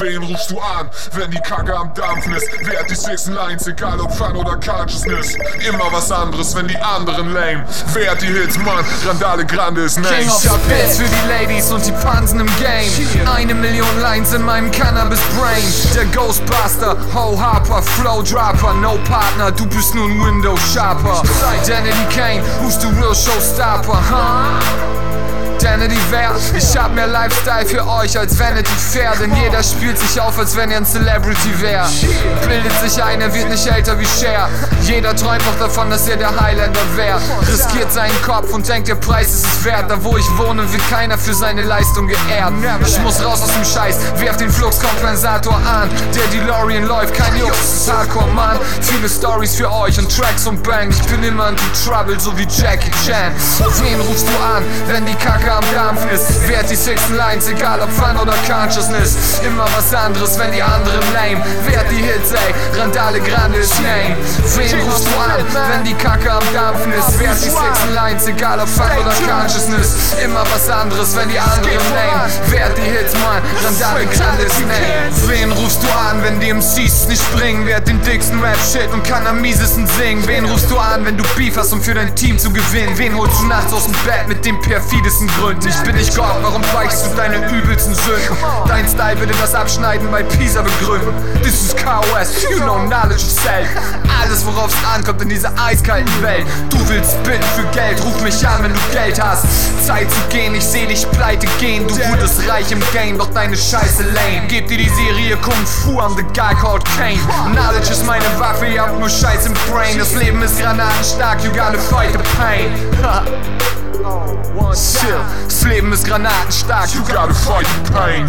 Wen rufst du an, wenn die Kacke am Dampfen ist? Wer hat die sechsten Lines, egal ob Fun oder Consciousness? Immer was anderes, wenn die anderen lame. Wer hat die Hits, Mann? Randale Grande ist Name. King of the Bits für die Ladies und die Pansen im Game. Eine Million Lines in meinem Cannabis Brain. Der Ghostbuster, Ho Harper, Flow Dropper, No Partner, du bist nur ein Window Sharper. Identity Kane, who's the real Showstopper, huh? Identity wer? Ich hab mehr Lifestyle für euch als Vanity Fair, denn jeder spielt sich auf, als wenn er ein Celebrity wär. Bildet sich ein, er wird nicht älter wie Cher. Jeder träumt noch davon, dass er der Highlander wär. Riskiert seinen Kopf und denkt, der Preis ist es wert. Da wo ich wohne, wird keiner für seine Leistung geehrt. Ich muss raus aus dem Scheiß, werf den Fluxkompensator an. Der DeLorean läuft, kein Jux, Hardcore, Mann. Viele Stories für euch und Tracks und Bang. Ich bin immer in Trouble, so wie Jackie Chan. Wen rufst du an, wenn die Kacke am Dampfen ist. Wert die sechsten Lines, egal ob Fun oder Consciousness. Immer was anderes, wenn die anderen lame. Wert die Hits, ey, Randale Grande ist Name. Wen rufst du an, die Kacke am Dampfen ist? Wert die sechsten Lines, egal ob Fun oder Consciousness. Immer was anderes, wenn die anderen lame. Wert die Hits, Mann, Randale Grande ist Name. Wen rufst du an, wenn die MCs nicht bringen? Wer hat den dicksten Rap-Shit und kann am miesesten singen? Wen rufst du an, wenn du Beef hast, um für dein Team zu gewinnen? Wen holst du nachts aus dem Bett mit dem perfidesten? Gründen. Ich bin nicht Gott, warum weichst du deine übelsten Sünden? Dein Style würde das Abschneiden bei Pisa begründen. This is KOS, you know knowledge is self. Alles, worauf es ankommt in dieser eiskalten Welt. Du willst bitten für Geld, ruf mich an, wenn du Geld hast. Zeit zu gehen, ich seh dich pleite gehen. Du wurdest reich im Game, doch deine Scheiße lame. Geb dir die Serie Kung Fu, I'm the guy called Kane. Knowledge ist meine Waffe, ihr habt nur Scheiß im Brain. Das Leben ist granatenstark, you gotta fight the pain. Chill, das Leben ist granatenstark, you gotta fight the pain.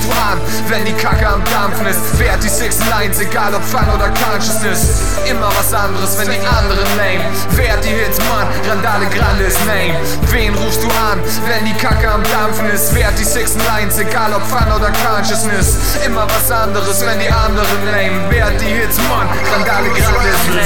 Du an, wenn die Kacke am Dampfen ist? Hat die Six Lines, egal ob Fun oder Consciousness? Immer was anderes, wenn die anderen lame. Wer die Hits, Mann? Randale Grande ist Name. Wen rufst du an, wenn die Kacke am Dampfen ist? Wer hat die Six Lines, egal ob Fun oder Consciousness? Immer was anderes, wenn die anderen lame. Wer die Hits, Mann? Randale Grande ist Name.